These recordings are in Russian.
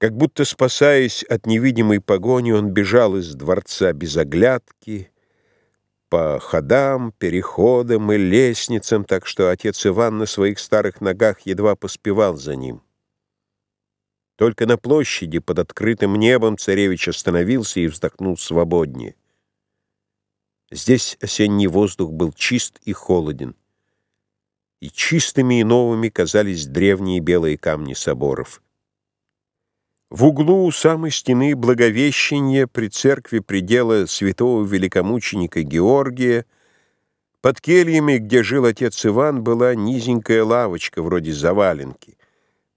Как будто спасаясь от невидимой погони, он бежал из дворца без оглядки, по ходам, переходам и лестницам, так что отец Иван на своих старых ногах едва поспевал за ним. Только на площади под открытым небом царевич остановился и вздохнул свободнее. Здесь осенний воздух был чист и холоден, и чистыми и новыми казались древние белые камни соборов. В углу у самой стены Благовещения при церкви предела святого великомученика Георгия под кельями, где жил отец Иван, была низенькая лавочка вроде заваленки.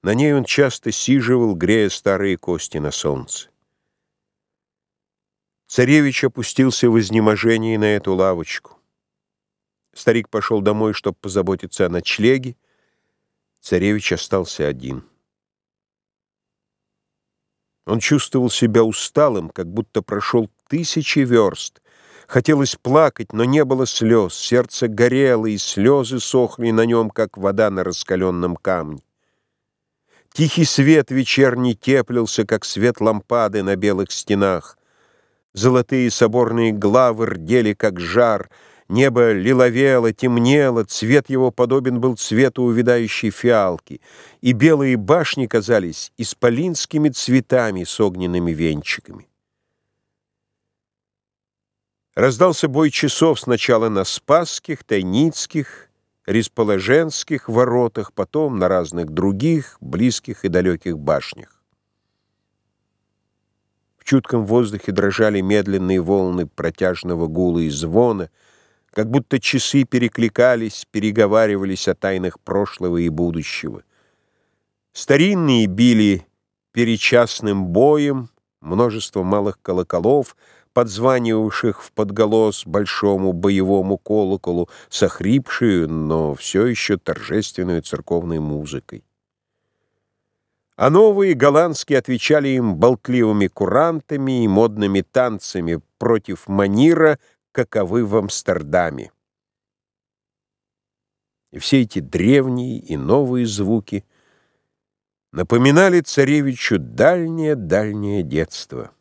На ней он часто сиживал, грея старые кости на солнце. Царевич опустился в изнеможении на эту лавочку. Старик пошел домой, чтобы позаботиться о ночлеге. Царевич остался один. Он чувствовал себя усталым, как будто прошел тысячи верст. Хотелось плакать, но не было слез. Сердце горело, и слезы сохли на нем, как вода на раскаленном камне. Тихий свет вечерний теплился, как свет лампады на белых стенах. Золотые соборные главы рдели, как жар — Небо лиловело, темнело, цвет его подобен был цвету увядающей фиалки, и белые башни казались исполинскими цветами с огненными венчиками. Раздался бой часов сначала на Спасских, Тайницких, Ресположенских воротах, потом на разных других, близких и далеких башнях. В чутком воздухе дрожали медленные волны протяжного гула и звона, как будто часы перекликались, переговаривались о тайнах прошлого и будущего. Старинные били перечасным боем, множество малых колоколов, подзванивавших в подголос большому боевому колоколу с охрипшую, но все еще торжественную церковной музыкой. А новые голландские отвечали им болтливыми курантами и модными танцами против манира — каковы в Амстердаме. И все эти древние и новые звуки напоминали царевичу дальнее-дальнее детство.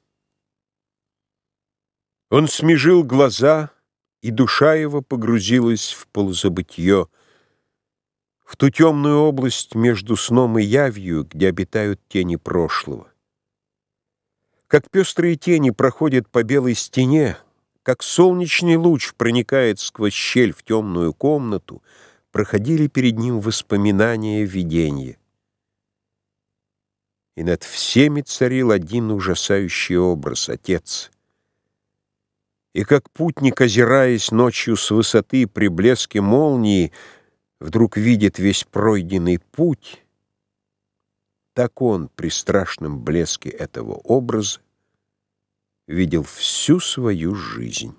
Он смежил глаза, и душа его погрузилась в полузабытье, в ту темную область между сном и явью, где обитают тени прошлого. Как пестрые тени проходят по белой стене, как солнечный луч проникает сквозь щель в темную комнату, проходили перед ним воспоминания видения. И над всеми царил один ужасающий образ — Отец. И как путник, озираясь ночью с высоты при блеске молнии, вдруг видит весь пройденный путь, так он при страшном блеске этого образа видел всю свою жизнь.